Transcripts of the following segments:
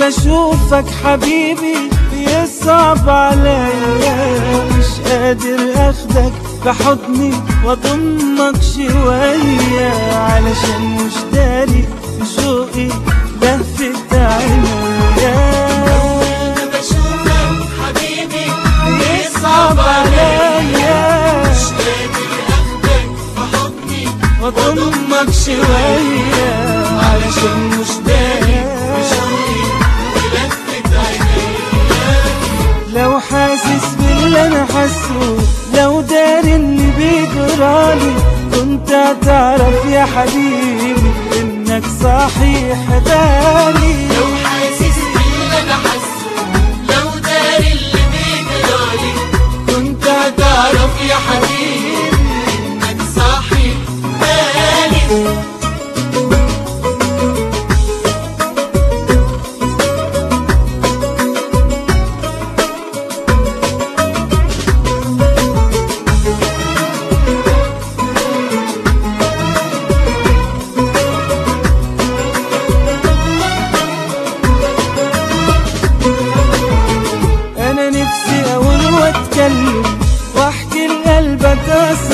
بشوفك حبيبي بيصعب عليا مش قادر آخدك بحضني وأضمك شوية علشان مش داري في شوقي. حاسه لو داري اللي بيجرالي كنت هتعرف يا حبيبي إنك صحيح بالي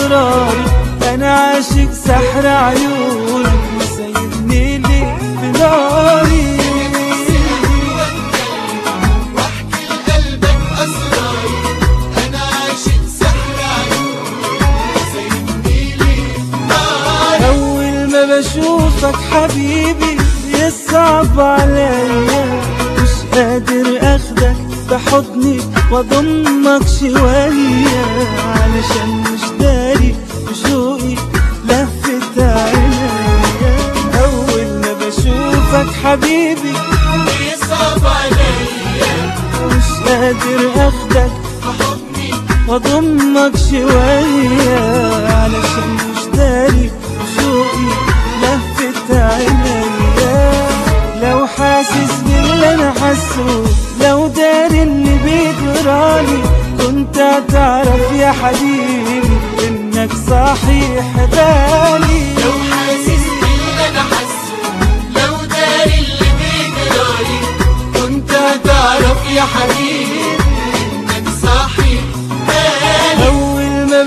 اسراري أنا عاشق سحر عيونك وسايبني ليه في ناري بشوفك حبيبي يصعب عليا. مش قادر أخدك بحضني وأضمك شوية. علشان مش داري قادر اخدك واضمك شوية علشان مش داري شوقي لفت عينيا. لو حاسس باللي أنا حاسه لو داري اللي بيجرالي كنت هتعرف يا حبيبي إنك صحيح بالي لو حاسس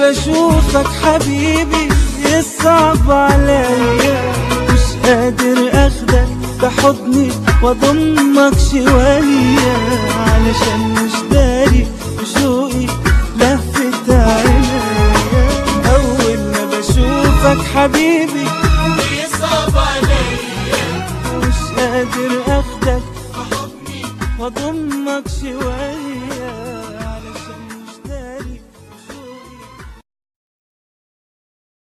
بشوفك حبيبي يصعب عليا. مش قادر أخدك بحضني وأضمك شوية. علشان مش داري بشوقي لفت عينيا أول ما بشوفك حبيبي بيصعب عليا. مش قادر أخدك في حضني وأضمك شوية.